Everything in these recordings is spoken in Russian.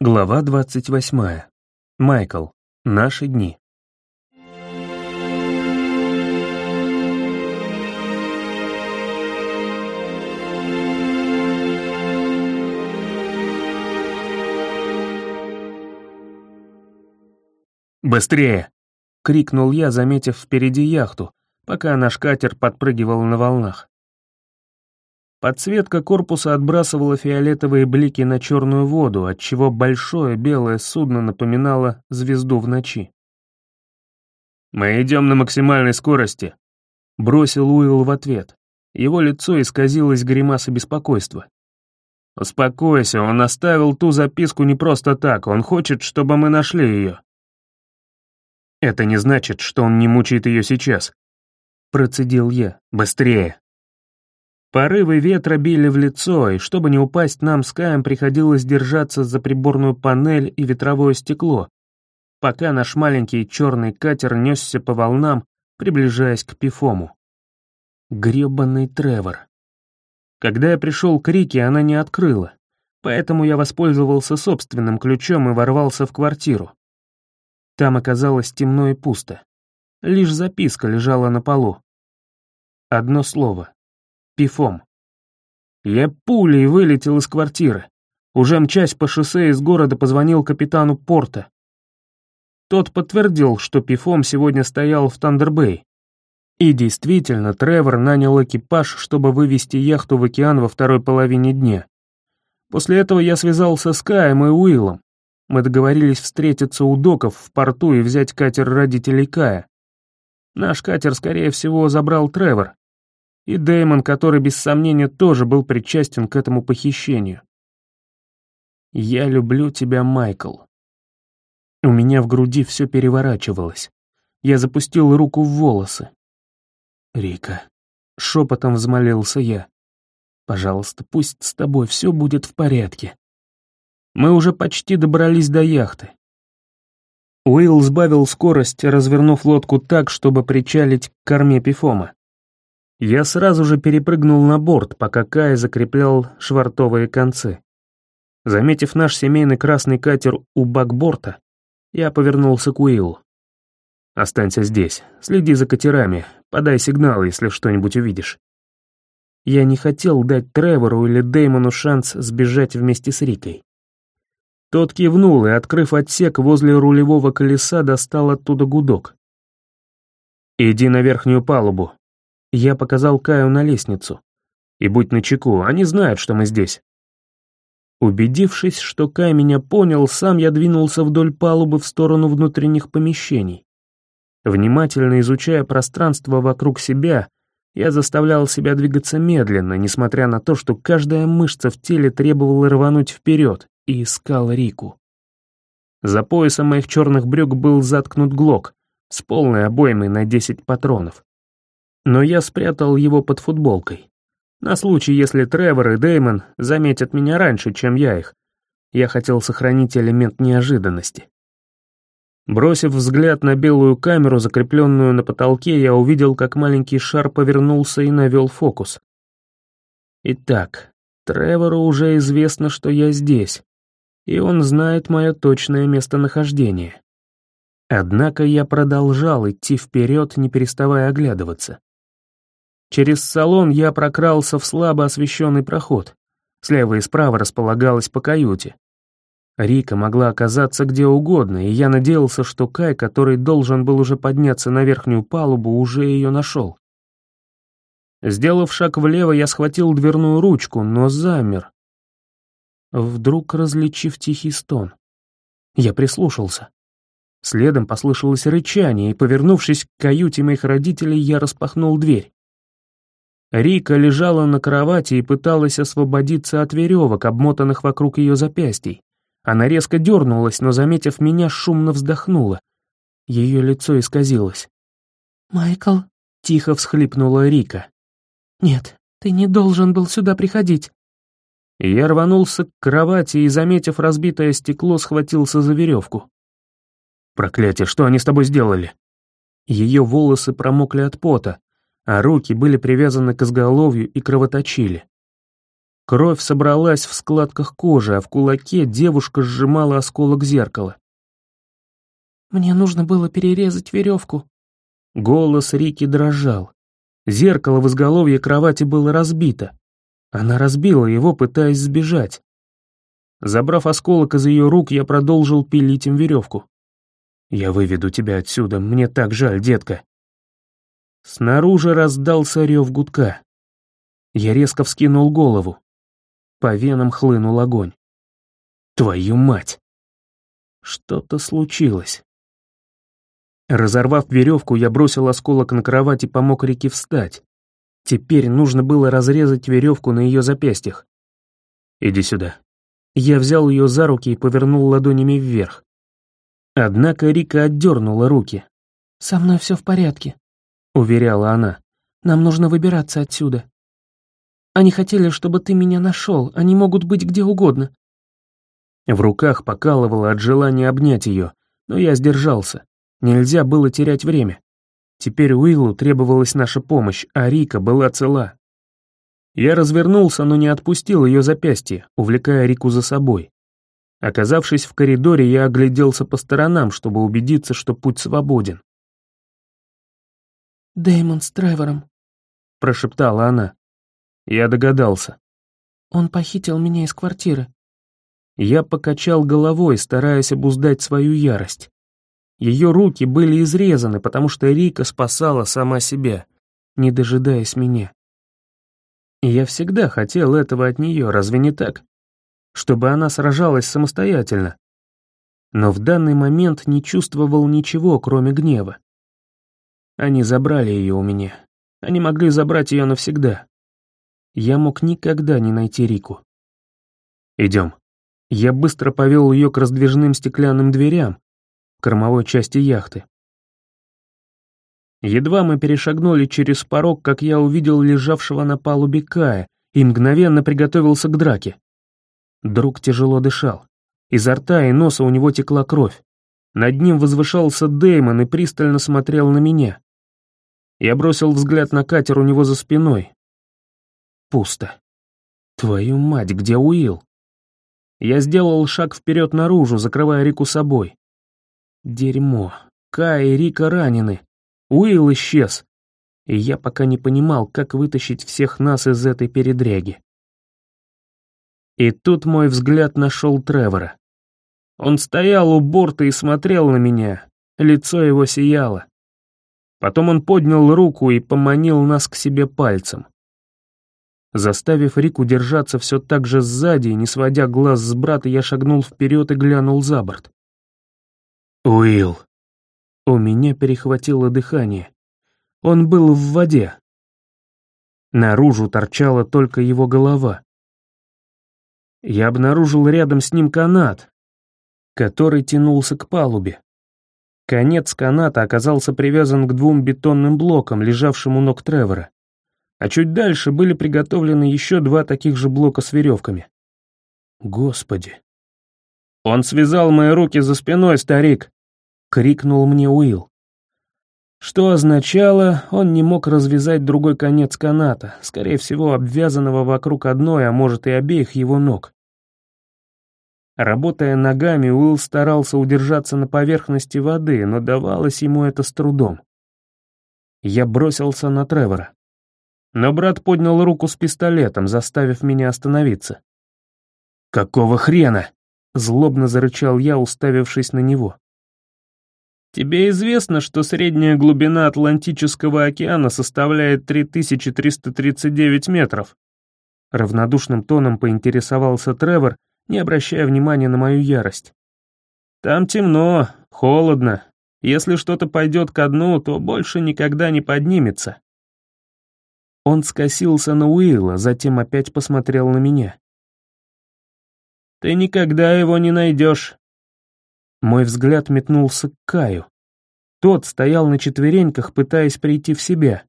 Глава 28. Майкл. Наши дни. «Быстрее!» — крикнул я, заметив впереди яхту, пока наш катер подпрыгивал на волнах. Подсветка корпуса отбрасывала фиолетовые блики на черную воду, отчего большое белое судно напоминало звезду в ночи. «Мы идем на максимальной скорости», — бросил Уилл в ответ. Его лицо исказилось гримасой беспокойства. «Успокойся, он оставил ту записку не просто так, он хочет, чтобы мы нашли ее». «Это не значит, что он не мучает ее сейчас», — процедил я. «Быстрее!» Порывы ветра били в лицо, и чтобы не упасть, нам с Каем приходилось держаться за приборную панель и ветровое стекло, пока наш маленький черный катер несся по волнам, приближаясь к Пифому. Гребаный Тревор. Когда я пришел к Рике, она не открыла, поэтому я воспользовался собственным ключом и ворвался в квартиру. Там оказалось темно и пусто. Лишь записка лежала на полу. Одно слово пифом. Я пулей вылетел из квартиры. Уже мчась по шоссе из города позвонил капитану порта. Тот подтвердил, что пифом сегодня стоял в Тандербэй. И действительно, Тревор нанял экипаж, чтобы вывести яхту в океан во второй половине дня. После этого я связался с Каем и Уиллом. Мы договорились встретиться у доков в порту и взять катер родителей Кая. Наш катер, скорее всего, забрал Тревор, и Дэймон, который без сомнения тоже был причастен к этому похищению. «Я люблю тебя, Майкл». У меня в груди все переворачивалось. Я запустил руку в волосы. «Рика», — шепотом взмолился я, — «пожалуйста, пусть с тобой все будет в порядке». Мы уже почти добрались до яхты. Уилл сбавил скорость, развернув лодку так, чтобы причалить к корме Пифома. Я сразу же перепрыгнул на борт, пока Кай закреплял швартовые концы. Заметив наш семейный красный катер у бакборта, я повернулся к Уиллу. «Останься здесь, следи за катерами, подай сигнал, если что-нибудь увидишь». Я не хотел дать Тревору или Дэймону шанс сбежать вместе с Рикой. Тот кивнул и, открыв отсек возле рулевого колеса, достал оттуда гудок. «Иди на верхнюю палубу, я показал Каю на лестницу. И будь начеку, они знают, что мы здесь. Убедившись, что Кай меня понял, сам я двинулся вдоль палубы в сторону внутренних помещений. Внимательно изучая пространство вокруг себя, я заставлял себя двигаться медленно, несмотря на то, что каждая мышца в теле требовала рвануть вперед, и искал Рику. За поясом моих черных брюк был заткнут глок с полной обоймой на 10 патронов но я спрятал его под футболкой. На случай, если Тревор и Дэймон заметят меня раньше, чем я их. Я хотел сохранить элемент неожиданности. Бросив взгляд на белую камеру, закрепленную на потолке, я увидел, как маленький шар повернулся и навел фокус. Итак, Тревору уже известно, что я здесь, и он знает мое точное местонахождение. Однако я продолжал идти вперед, не переставая оглядываться. Через салон я прокрался в слабо освещенный проход. Слева и справа располагалась по каюте. Рика могла оказаться где угодно, и я надеялся, что Кай, который должен был уже подняться на верхнюю палубу, уже ее нашел. Сделав шаг влево, я схватил дверную ручку, но замер. Вдруг различив тихий стон. Я прислушался. Следом послышалось рычание, и, повернувшись к каюте моих родителей, я распахнул дверь. Рика лежала на кровати и пыталась освободиться от веревок, обмотанных вокруг ее запястий. Она резко дернулась, но, заметив меня, шумно вздохнула. Ее лицо исказилось. «Майкл?» — тихо всхлипнула Рика. «Нет, ты не должен был сюда приходить». Я рванулся к кровати и, заметив разбитое стекло, схватился за веревку. «Проклятие, что они с тобой сделали?» Ее волосы промокли от пота, а руки были привязаны к изголовью и кровоточили. Кровь собралась в складках кожи, а в кулаке девушка сжимала осколок зеркала. «Мне нужно было перерезать веревку». Голос Рики дрожал. Зеркало в изголовье кровати было разбито. Она разбила его, пытаясь сбежать. Забрав осколок из ее рук, я продолжил пилить им веревку. «Я выведу тебя отсюда, мне так жаль, детка». Снаружи раздался рев гудка. Я резко вскинул голову. По венам хлынул огонь. Твою мать! Что-то случилось. Разорвав веревку, я бросил осколок на кровать и помог Рике встать. Теперь нужно было разрезать веревку на ее запястьях. «Иди сюда». Я взял ее за руки и повернул ладонями вверх. Однако Рика отдернула руки. «Со мной все в порядке», — уверяла она. «Нам нужно выбираться отсюда». Они хотели, чтобы ты меня нашел, они могут быть где угодно». В руках покалывало от желания обнять ее, но я сдержался. Нельзя было терять время. Теперь Уиллу требовалась наша помощь, а Рика была цела. Я развернулся, но не отпустил ее запястье, увлекая Рику за собой. Оказавшись в коридоре, я огляделся по сторонам, чтобы убедиться, что путь свободен. «Дэймон с Тревором», — прошептала она. Я догадался. Он похитил меня из квартиры. Я покачал головой, стараясь обуздать свою ярость. Ее руки были изрезаны, потому что Рика спасала сама себя, не дожидаясь меня. И я всегда хотел этого от нее, разве не так? Чтобы она сражалась самостоятельно. Но в данный момент не чувствовал ничего, кроме гнева. Они забрали ее у меня. Они могли забрать ее навсегда я мог никогда не найти Рику. «Идем». Я быстро повел ее к раздвижным стеклянным дверям в кормовой части яхты. Едва мы перешагнули через порог, как я увидел лежавшего на палубе Кая и мгновенно приготовился к драке. Друг тяжело дышал. Изо рта и носа у него текла кровь. Над ним возвышался Дэймон и пристально смотрел на меня. Я бросил взгляд на катер у него за спиной, Пусто. Твою мать, где Уилл? Я сделал шаг вперед наружу, закрывая Рику собой. Дерьмо. Кай и Рика ранены. Уилл исчез. И я пока не понимал, как вытащить всех нас из этой передряги. И тут мой взгляд нашел Тревора. Он стоял у борта и смотрел на меня. Лицо его сияло. Потом он поднял руку и поманил нас к себе пальцем. Заставив Рику держаться все так же сзади, не сводя глаз с брата, я шагнул вперед и глянул за борт. «Уилл!» У меня перехватило дыхание. Он был в воде. Наружу торчала только его голова. Я обнаружил рядом с ним канат, который тянулся к палубе. Конец каната оказался привязан к двум бетонным блокам, лежавшим у ног Тревора а чуть дальше были приготовлены еще два таких же блока с веревками. Господи. «Он связал мои руки за спиной, старик!» — крикнул мне Уилл. Что означало, он не мог развязать другой конец каната, скорее всего, обвязанного вокруг одной, а может и обеих его ног. Работая ногами, Уилл старался удержаться на поверхности воды, но давалось ему это с трудом. Я бросился на Тревора. Но брат поднял руку с пистолетом, заставив меня остановиться. «Какого хрена?» — злобно зарычал я, уставившись на него. «Тебе известно, что средняя глубина Атлантического океана составляет 3339 метров?» Равнодушным тоном поинтересовался Тревор, не обращая внимания на мою ярость. «Там темно, холодно. Если что-то пойдет ко дну, то больше никогда не поднимется. Он скосился на Уилла, затем опять посмотрел на меня. «Ты никогда его не найдешь». Мой взгляд метнулся к Каю. Тот стоял на четвереньках, пытаясь прийти в себя.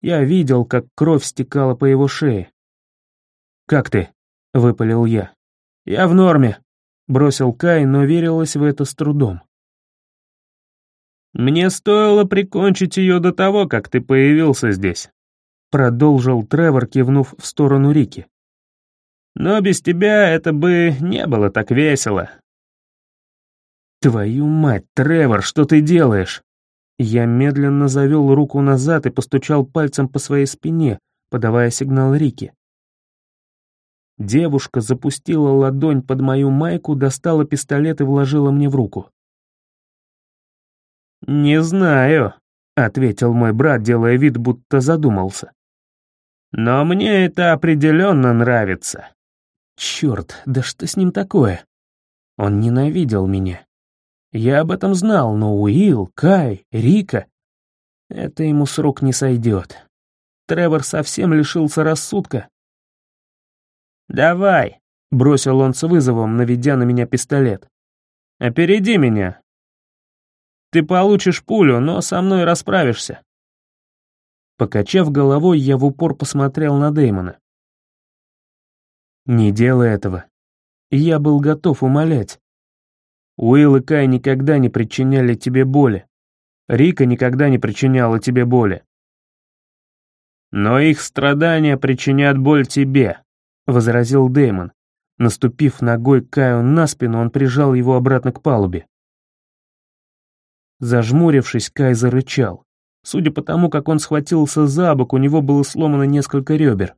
Я видел, как кровь стекала по его шее. «Как ты?» — выпалил я. «Я в норме», — бросил Кай, но верилось в это с трудом. «Мне стоило прикончить ее до того, как ты появился здесь», Продолжил Тревор, кивнув в сторону Рики. Но без тебя это бы не было так весело. Твою мать, Тревор, что ты делаешь? Я медленно завел руку назад и постучал пальцем по своей спине, подавая сигнал Рике. Девушка запустила ладонь под мою майку, достала пистолет и вложила мне в руку. «Не знаю», — ответил мой брат, делая вид, будто задумался. «Но мне это определенно нравится». Черт, да что с ним такое? Он ненавидел меня. Я об этом знал, но Уилл, Кай, Рика... Это ему с рук не сойдет. Тревор совсем лишился рассудка. «Давай», — бросил он с вызовом, наведя на меня пистолет. «Опереди меня. Ты получишь пулю, но со мной расправишься». Покачав головой, я в упор посмотрел на Дэймона. «Не делай этого. Я был готов умолять. Уилл и Кай никогда не причиняли тебе боли. Рика никогда не причиняла тебе боли. Но их страдания причинят боль тебе, — возразил Дэймон. Наступив ногой Каю на спину, он прижал его обратно к палубе. Зажмурившись, Кай зарычал. Судя по тому, как он схватился за бок, у него было сломано несколько ребер.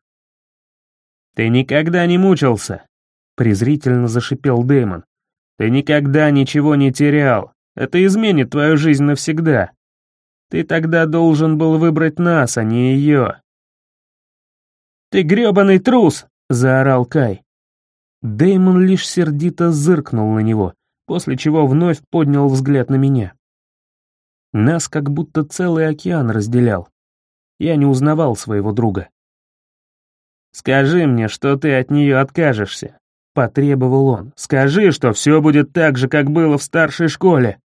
«Ты никогда не мучился!» — презрительно зашипел Дэймон. «Ты никогда ничего не терял. Это изменит твою жизнь навсегда. Ты тогда должен был выбрать нас, а не ее». «Ты грёбаный трус!» Заорал Кай. Дэймон лишь сердито зыркнул на него, после чего вновь поднял взгляд на меня. Нас как будто целый океан разделял. Я не узнавал своего друга. «Скажи мне, что ты от нее откажешься», — потребовал он. «Скажи, что все будет так же, как было в старшей школе».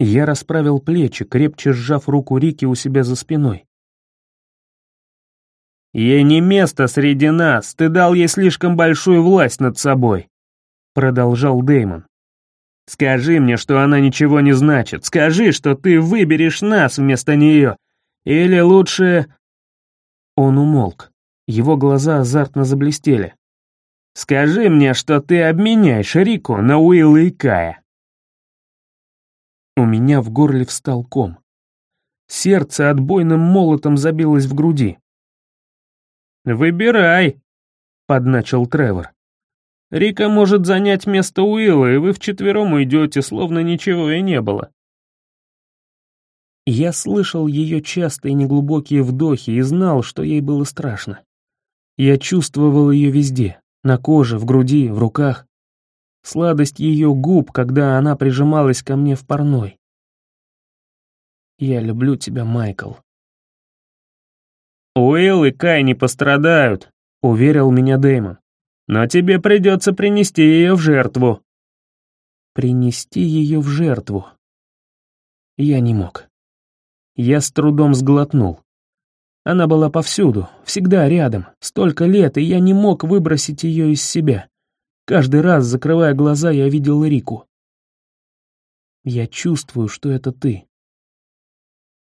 Я расправил плечи, крепче сжав руку Рики у себя за спиной. Ей не место среди нас, ты дал ей слишком большую власть над собой», — продолжал Деймон. «Скажи мне, что она ничего не значит, скажи, что ты выберешь нас вместо нее, или лучше...» Он умолк, его глаза азартно заблестели. «Скажи мне, что ты обменяешь Рику на Уилла и Кая». У меня в горле встал ком. Сердце отбойным молотом забилось в груди. «Выбирай», — подначил Тревор. «Рика может занять место Уилла, и вы вчетвером уйдете, словно ничего и не было». Я слышал ее частые неглубокие вдохи и знал, что ей было страшно. Я чувствовал ее везде, на коже, в груди, в руках. Сладость ее губ, когда она прижималась ко мне в парной. «Я люблю тебя, Майкл», «Уилл и Кай не пострадают», — уверил меня Дэймон. «Но тебе придется принести ее в жертву». Принести ее в жертву. Я не мог. Я с трудом сглотнул. Она была повсюду, всегда рядом, столько лет, и я не мог выбросить ее из себя. Каждый раз, закрывая глаза, я видел Рику. Я чувствую, что это ты.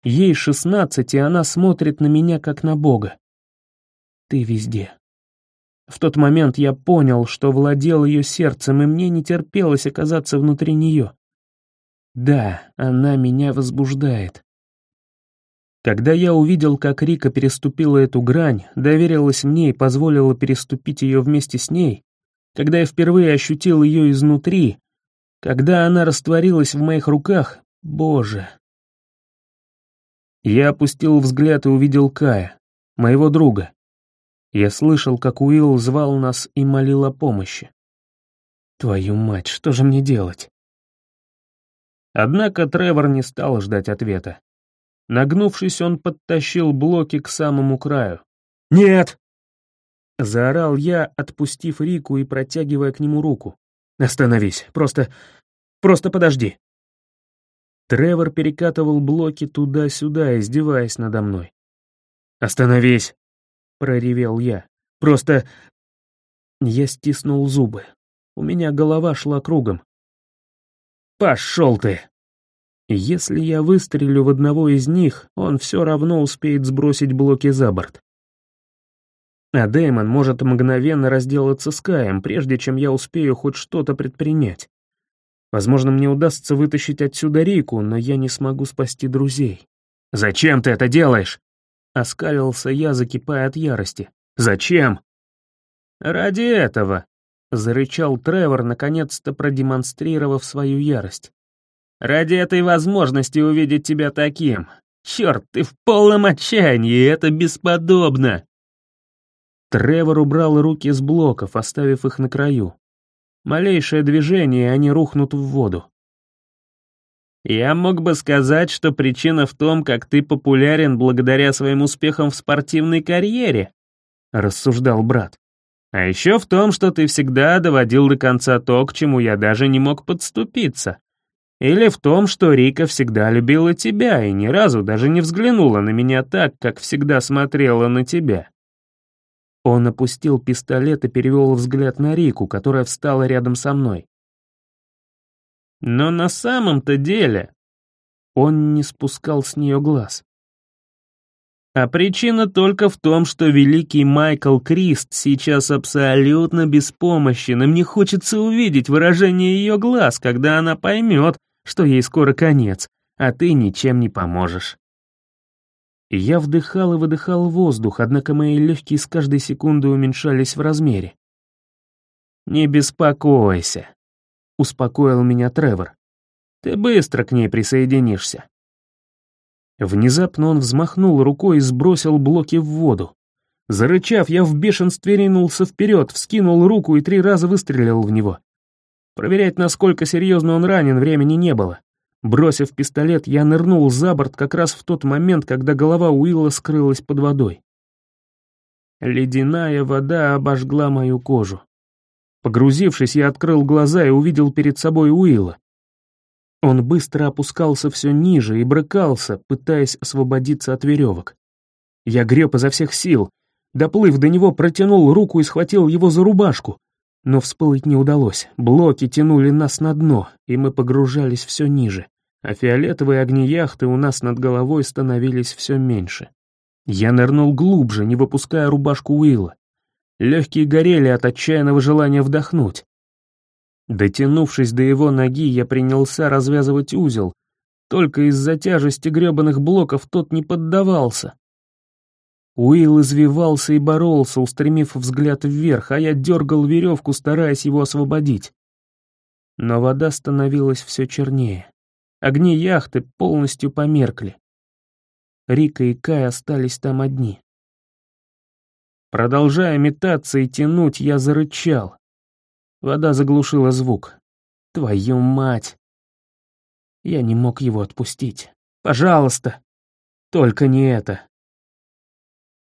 Ей шестнадцать, и она смотрит на меня как на Бога. Ты везде. В тот момент я понял, что владел ее сердцем, и мне не терпелось оказаться внутри нее. Да, она меня возбуждает. Когда я увидел, как Рика переступила эту грань, доверилась мне и позволила переступить ее вместе с ней, когда я впервые ощутил ее изнутри, когда она растворилась в моих руках, боже, я опустил взгляд и увидел Кая, моего друга. Я слышал, как Уилл звал нас и молил о помощи. Твою мать, что же мне делать? Однако Тревор не стал ждать ответа. Нагнувшись, он подтащил блоки к самому краю. «Нет!» Заорал я, отпустив Рику и протягивая к нему руку. «Остановись, просто... просто подожди!» Тревор перекатывал блоки туда-сюда, издеваясь надо мной. «Остановись!» — проревел я. «Просто...» Я стиснул зубы. У меня голова шла кругом. «Пошел ты!» Если я выстрелю в одного из них, он все равно успеет сбросить блоки за борт. А Дэймон может мгновенно разделаться с Каем, прежде чем я успею хоть что-то предпринять. Возможно, мне удастся вытащить отсюда Рику, но я не смогу спасти друзей. «Зачем ты это делаешь?» Оскалился я, закипая от ярости. «Зачем?» «Ради этого», — зарычал Тревор, наконец-то продемонстрировав свою ярость. «Ради этой возможности увидеть тебя таким. Черт, ты в полном отчаянии, это бесподобно!» Тревор убрал руки с блоков, оставив их на краю. Малейшее движение, и они рухнут в воду. «Я мог бы сказать, что причина в том, как ты популярен благодаря своим успехам в спортивной карьере», — рассуждал брат. «А еще в том, что ты всегда доводил до конца то, к чему я даже не мог подступиться. Или в том, что Рика всегда любила тебя и ни разу даже не взглянула на меня так, как всегда смотрела на тебя. Он опустил пистолет и перевел взгляд на Рику, которая встала рядом со мной. Но на самом-то деле... Он не спускал с нее глаз. А причина только в том, что великий Майкл Крист сейчас абсолютно беспомощен, и мне хочется увидеть выражение ее глаз, когда она поймет, что ей скоро конец, а ты ничем не поможешь. Я вдыхал и выдыхал воздух, однако мои легкие с каждой секунды уменьшались в размере. «Не беспокойся», — успокоил меня Тревор. «Ты быстро к ней присоединишься». Внезапно он взмахнул рукой и сбросил блоки в воду. Зарычав, я в бешенстве ринулся вперед, вскинул руку и три раза выстрелил в него. Проверять, насколько серьезно он ранен, времени не было. Бросив пистолет, я нырнул за борт как раз в тот момент, когда голова Уилла скрылась под водой. Ледяная вода обожгла мою кожу. Погрузившись, я открыл глаза и увидел перед собой Уилла. Он быстро опускался все ниже и брыкался, пытаясь освободиться от веревок. Я греб изо всех сил. Доплыв до него, протянул руку и схватил его за рубашку. Но всплыть не удалось. Блоки тянули нас на дно, и мы погружались все ниже а фиолетовые огни яхты у нас над головой становились все меньше. Я нырнул глубже, не выпуская рубашку Уилла. Легкие горели от отчаянного желания вдохнуть. Дотянувшись до его ноги, я принялся развязывать узел. Только из-за тяжести гребаных блоков тот не поддавался. Уилл извивался и боролся, устремив взгляд вверх, а я дергал веревку, стараясь его освободить. Но вода становилась все чернее. Огни яхты полностью померкли. Рика и Кай остались там одни. Продолжая метаться и тянуть, я зарычал. Вода заглушила звук. Твою мать! Я не мог его отпустить. Пожалуйста! Только не это.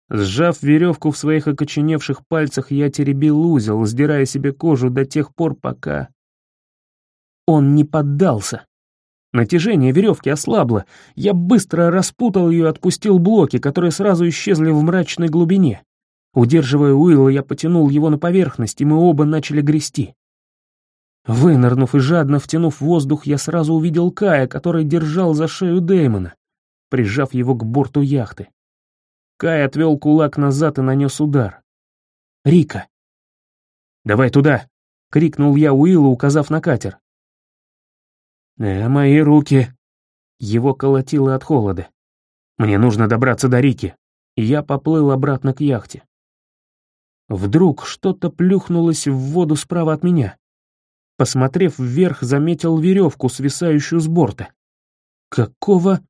Сжав веревку в своих окоченевших пальцах, я теребил узел, сдирая себе кожу до тех пор, пока... Он не поддался. Натяжение веревки ослабло, я быстро распутал ее и отпустил блоки, которые сразу исчезли в мрачной глубине. Удерживая Уилла, я потянул его на поверхность, и мы оба начали грести. Вынырнув и жадно втянув воздух, я сразу увидел Кая, который держал за шею Дэймона, прижав его к борту яхты. Кай отвел кулак назад и нанес удар. «Рика!» «Давай туда!» — крикнул я Уиллу, указав на катер. «Э, мои руки!» Его колотило от холода. «Мне нужно добраться до Рики!» я поплыл обратно к яхте. Вдруг что-то плюхнулось в воду справа от меня. Посмотрев вверх, заметил веревку, свисающую с борта. Какого?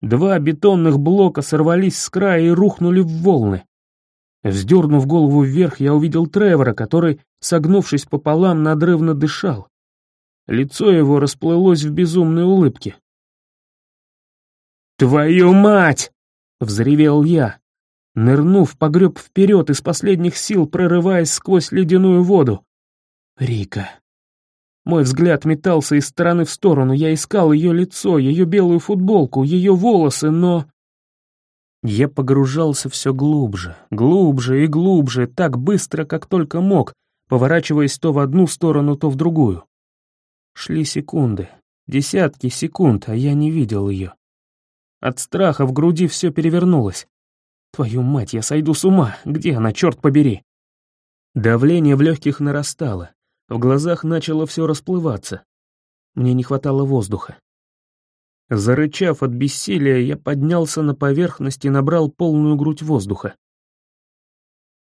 Два бетонных блока сорвались с края и рухнули в волны. Вздернув голову вверх, я увидел Тревора, который, согнувшись пополам, надрывно дышал. Лицо его расплылось в безумной улыбке. «Твою мать!» — взревел я. Нырнув, погреб вперед из последних сил, прорываясь сквозь ледяную воду. Рика. Мой взгляд метался из стороны в сторону, я искал ее лицо, ее белую футболку, ее волосы, но... Я погружался все глубже, глубже и глубже, так быстро, как только мог, поворачиваясь то в одну сторону, то в другую. Шли секунды, десятки секунд, а я не видел ее. От страха в груди все перевернулось. Твою мать, я сойду с ума. Где она, черт побери? Давление в легких нарастало. В глазах начало все расплываться. Мне не хватало воздуха. Зарычав от бессилия, я поднялся на поверхность и набрал полную грудь воздуха.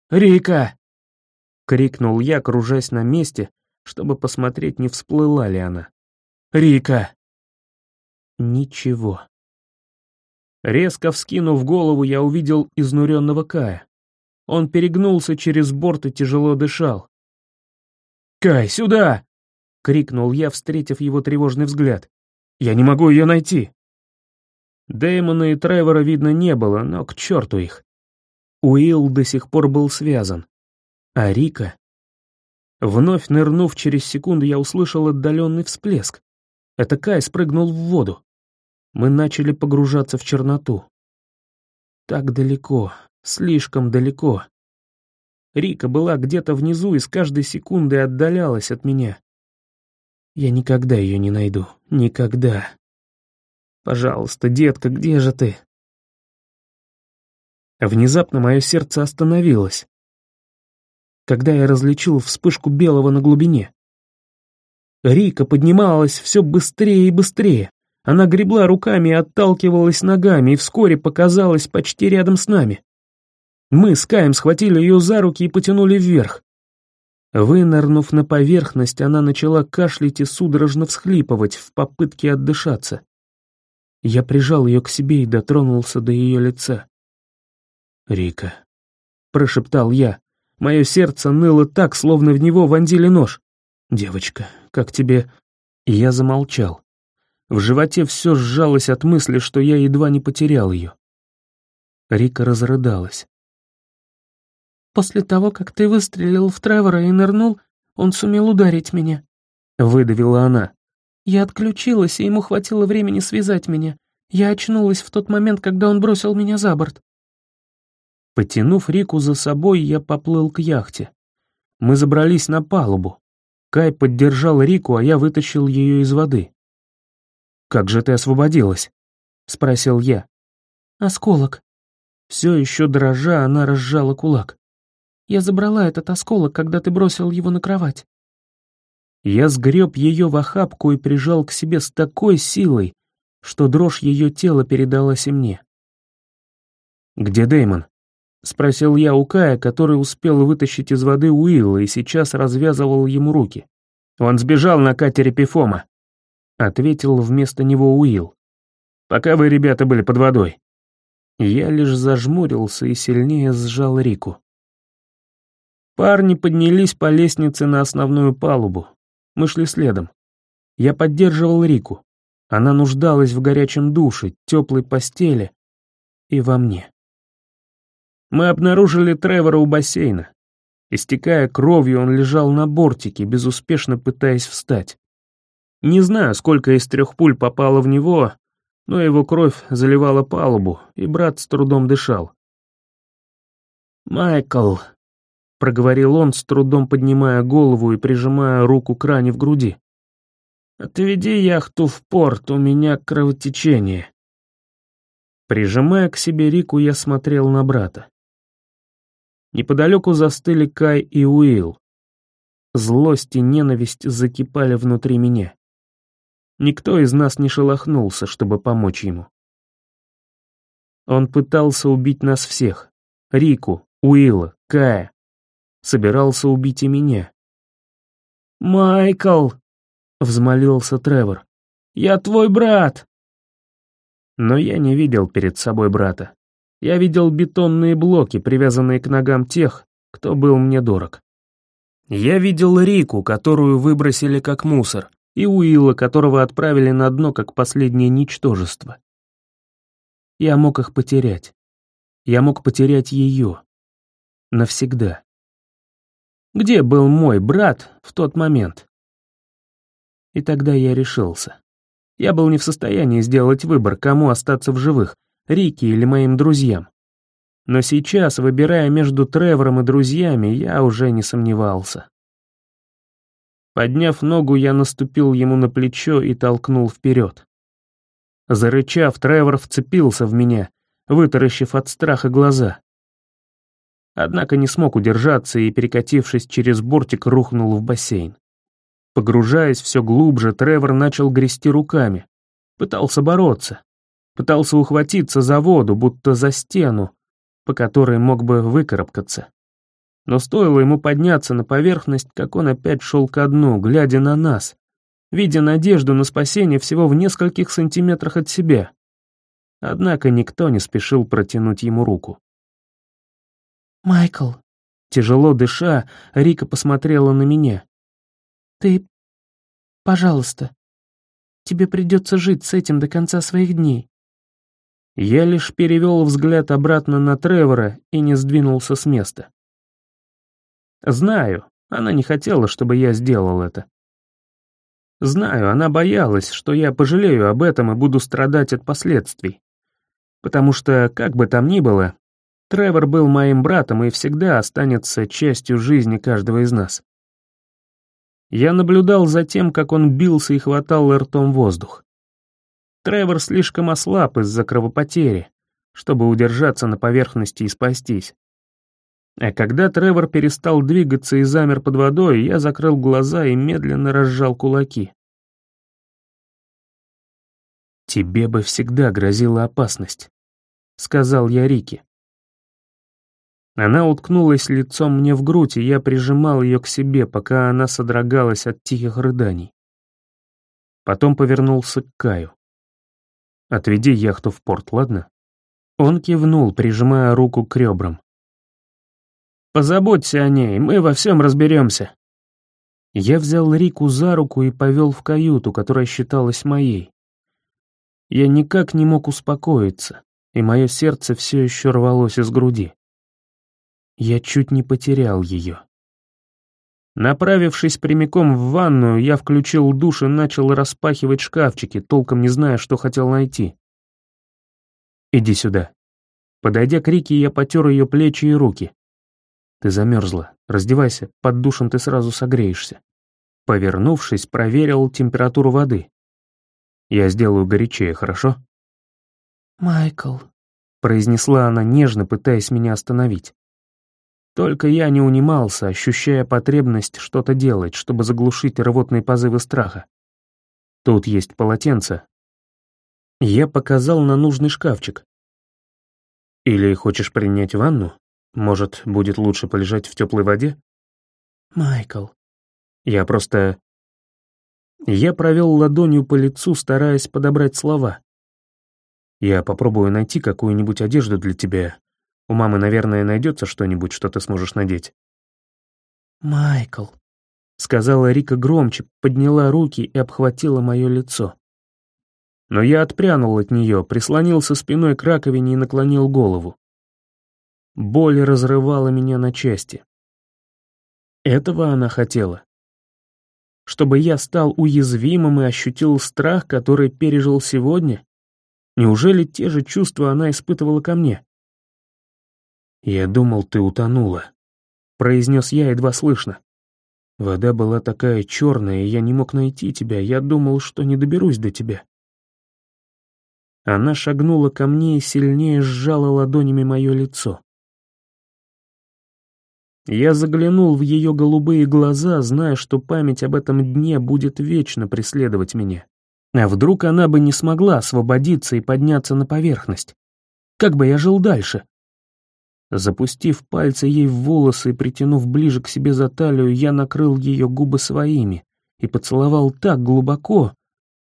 «Рика!» — крикнул я, кружась на месте, чтобы посмотреть, не всплыла ли она. «Рика!» Ничего. Резко вскинув голову, я увидел изнуренного Кая. Он перегнулся через борт и тяжело дышал. «Кай, сюда!» — крикнул я, встретив его тревожный взгляд. «Я не могу ее найти!» Дэймона и Тревора видно не было, но к черту их. Уилл до сих пор был связан. А Рика... Вновь нырнув через секунду, я услышал отдаленный всплеск. Это Кай спрыгнул в воду. Мы начали погружаться в черноту. Так далеко, слишком далеко. Рика была где-то внизу и с каждой секундой отдалялась от меня. Я никогда ее не найду. Никогда. Пожалуйста, детка, где же ты? Внезапно мое сердце остановилось, когда я различил вспышку белого на глубине. Рика поднималась все быстрее и быстрее. Она гребла руками и отталкивалась ногами, и вскоре показалась почти рядом с нами. Мы с Каем схватили ее за руки и потянули вверх. Вынырнув на поверхность, она начала кашлять и судорожно всхлипывать в попытке отдышаться. Я прижал ее к себе и дотронулся до ее лица. «Рика», — прошептал я. Мое сердце ныло так, словно в него вонзили нож. «Девочка, как тебе...» Я замолчал. В животе все сжалось от мысли, что я едва не потерял ее. Рика разрыдалась. После того, как ты выстрелил в Тревора и нырнул, он сумел ударить меня. Выдавила она. Я отключилась, и ему хватило времени связать меня. Я очнулась в тот момент, когда он бросил меня за борт. Потянув Рику за собой, я поплыл к яхте. Мы забрались на палубу. Кай поддержал Рику, а я вытащил ее из воды. «Как же ты освободилась?» — спросил я. «Осколок». Все еще дрожа, она разжала кулак. Я забрала этот осколок, когда ты бросил его на кровать. Я сгреб ее в охапку и прижал к себе с такой силой, что дрожь ее тела передалась и мне. «Где Дэймон?» — спросил я у Кая, который успел вытащить из воды Уилла и сейчас развязывал ему руки. «Он сбежал на катере Пифома», — ответил вместо него Уилл. «Пока вы, ребята, были под водой». Я лишь зажмурился и сильнее сжал Рику. Парни поднялись по лестнице на основную палубу. Мы шли следом. Я поддерживал Рику. Она нуждалась в горячем душе, теплой постели и во мне. Мы обнаружили Тревора у бассейна. Истекая кровью, он лежал на бортике, безуспешно пытаясь встать. Не знаю, сколько из трех пуль попало в него, но его кровь заливала палубу, и брат с трудом дышал. «Майкл», проговорил он, с трудом поднимая голову и прижимая руку к ране в груди. «Отведи яхту в порт, у меня кровотечение». Прижимая к себе Рику, я смотрел на брата. Неподалеку застыли Кай и Уилл. Злость и ненависть закипали внутри меня. Никто из нас не шелохнулся, чтобы помочь ему. Он пытался убить нас всех. Рику, Уилла, Кая, собирался убить и меня. «Майкл!» — взмолился Тревор. «Я твой брат!» Но я не видел перед собой брата. Я видел бетонные блоки, привязанные к ногам тех, кто был мне дорог. Я видел Рику, которую выбросили как мусор, и Уилла, которого отправили на дно как последнее ничтожество. Я мог их потерять. Я мог потерять ее. Навсегда. Где был мой брат в тот момент? И тогда я решился. Я был не в состоянии сделать выбор, кому остаться в живых, Рики или моим друзьям. Но сейчас, выбирая между Тревором и друзьями, я уже не сомневался. Подняв ногу, я наступил ему на плечо и толкнул вперед. Зарычав, Тревор вцепился в меня. вытаращив от страха глаза. Однако не смог удержаться и, перекатившись через бортик, рухнул в бассейн. Погружаясь все глубже, Тревор начал грести руками. Пытался бороться. Пытался ухватиться за воду, будто за стену, по которой мог бы выкарабкаться. Но стоило ему подняться на поверхность, как он опять шел ко дну, глядя на нас, видя надежду на спасение всего в нескольких сантиметрах от себя. Однако никто не спешил протянуть ему руку. «Майкл», тяжело дыша, Рика посмотрела на меня. «Ты... пожалуйста, тебе придется жить с этим до конца своих дней». Я лишь перевел взгляд обратно на Тревора и не сдвинулся с места. Знаю, она не хотела, чтобы я сделал это. Знаю, она боялась, что я пожалею об этом и буду страдать от последствий. Потому что, как бы там ни было, Тревор был моим братом и всегда останется частью жизни каждого из нас. Я наблюдал за тем, как он бился и хватал ртом воздух. Тревор слишком ослаб из-за кровопотери, чтобы удержаться на поверхности и спастись. А когда Тревор перестал двигаться и замер под водой, я закрыл глаза и медленно разжал кулаки. «Тебе бы всегда грозила опасность», — сказал я Рике. Она уткнулась лицом мне в грудь, и я прижимал ее к себе, пока она содрогалась от тихих рыданий. Потом повернулся к Каю. «Отведи яхту в порт, ладно?» Он кивнул, прижимая руку к ребрам. Позаботься о ней, мы во всем разберемся». Я взял Рику за руку и повел в каюту, которая считалась моей. Я никак не мог успокоиться, и мое сердце все еще рвалось из груди. Я чуть не потерял ее. Направившись прямиком в ванную, я включил душ и начал распахивать шкафчики, толком не зная, что хотел найти. «Иди сюда». Подойдя к Рике, я потер ее плечи и руки. Ты замерзла. Раздевайся, под душем ты сразу согреешься. Повернувшись, проверил температуру воды. Я сделаю горячее, хорошо? «Майкл», — произнесла она нежно, пытаясь меня остановить. Только я не унимался, ощущая потребность что-то делать, чтобы заглушить рвотные позывы страха. Тут есть полотенце. Я показал на нужный шкафчик. Или хочешь принять ванну? Может, будет лучше полежать в теплой воде? Майкл. Я просто... Я провел ладонью по лицу, стараясь подобрать слова. Я попробую найти какую-нибудь одежду для тебя. У мамы, наверное, найдется что-нибудь, что ты сможешь надеть. Майкл. Сказала Рика громче, подняла руки и обхватила мое лицо. Но я отпрянул от нее, прислонился спиной к раковине и наклонил голову. Боль разрывала меня на части. Этого она хотела. Чтобы я стал уязвимым и ощутил страх, который пережил сегодня? Неужели те же чувства она испытывала ко мне? «Я думал, ты утонула», — произнес я едва слышно. Вода была такая черная, и я не мог найти тебя, я думал, что не доберусь до тебя. Она шагнула ко мне и сильнее сжала ладонями мое лицо. Я заглянул в ее голубые глаза, зная, что память об этом дне будет вечно преследовать меня. А вдруг она бы не смогла освободиться и подняться на поверхность? Как бы я жил дальше? Запустив пальцы ей в волосы и притянув ближе к себе за талию, я накрыл ее губы своими и поцеловал так глубоко,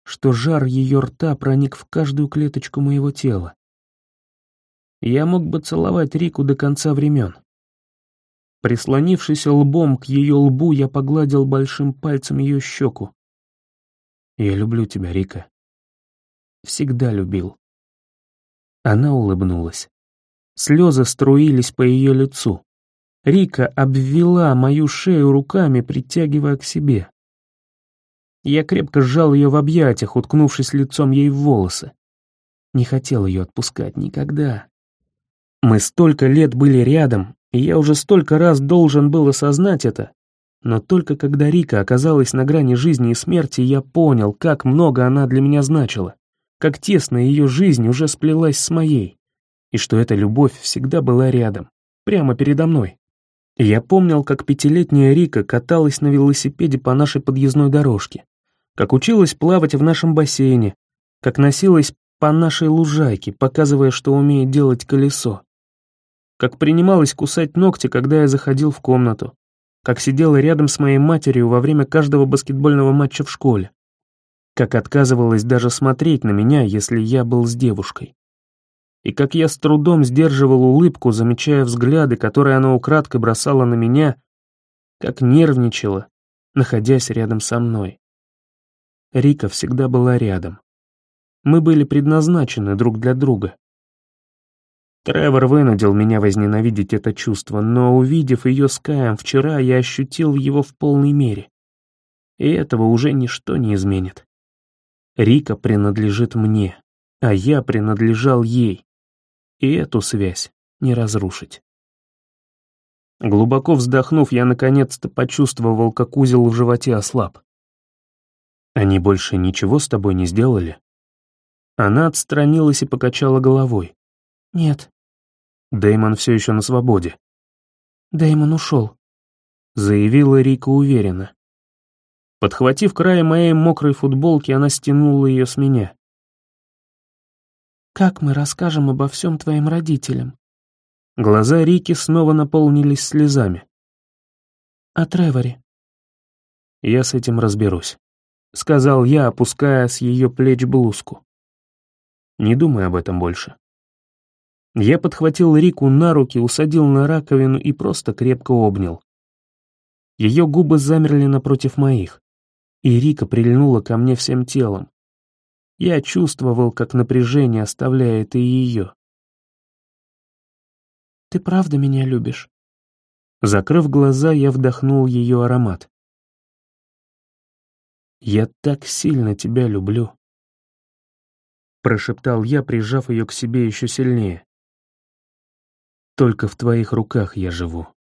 что жар ее рта проник в каждую клеточку моего тела. Я мог бы целовать Рику до конца времен. Прислонившись лбом к ее лбу, я погладил большим пальцем ее щеку. «Я люблю тебя, Рика. Всегда любил». Она улыбнулась. Слезы струились по ее лицу. Рика обвела мою шею руками, притягивая к себе. Я крепко сжал ее в объятиях, уткнувшись лицом ей в волосы. Не хотел ее отпускать никогда. Мы столько лет были рядом, и я уже столько раз должен был осознать это. Но только когда Рика оказалась на грани жизни и смерти, я понял, как много она для меня значила, как тесно ее жизнь уже сплелась с моей. И что эта любовь всегда была рядом, прямо передо мной. Я помнил, как пятилетняя Рика каталась на велосипеде по нашей подъездной дорожке, как училась плавать в нашем бассейне, как носилась по нашей лужайке, показывая, что умеет делать колесо, как принималась кусать ногти, когда я заходил в комнату, как сидела рядом с моей матерью во время каждого баскетбольного матча в школе, как отказывалась даже смотреть на меня, если я был с девушкой и как я с трудом сдерживал улыбку, замечая взгляды, которые она украдкой бросала на меня, как нервничала, находясь рядом со мной. Рика всегда была рядом. Мы были предназначены друг для друга. Тревор вынудил меня возненавидеть это чувство, но увидев ее с Каем вчера, я ощутил его в полной мере. И этого уже ничто не изменит. Рика принадлежит мне, а я принадлежал ей и эту связь не разрушить. Глубоко вздохнув, я наконец-то почувствовал, как узел в животе ослаб. «Они больше ничего с тобой не сделали?» Она отстранилась и покачала головой. «Нет». Дэймон все еще на свободе. Дэймон ушел», — заявила Рика уверенно. Подхватив край моей мокрой футболки, она стянула ее с меня. Как мы расскажем обо всем твоим родителям?» Глаза Рики снова наполнились слезами. «О Треворе». «Я с этим разберусь», — сказал я, опуская с ее плеч блузку. «Не думай об этом больше». Я подхватил Рику на руки, усадил на раковину и просто крепко обнял. Ее губы замерли напротив моих, и Рика прильнула ко мне всем телом, я чувствовал, как напряжение оставляет и ее. «Ты правда меня любишь?» Закрыв глаза, я вдохнул ее аромат. «Я так сильно тебя люблю», — прошептал я, прижав ее к себе еще сильнее. «Только в твоих руках я живу».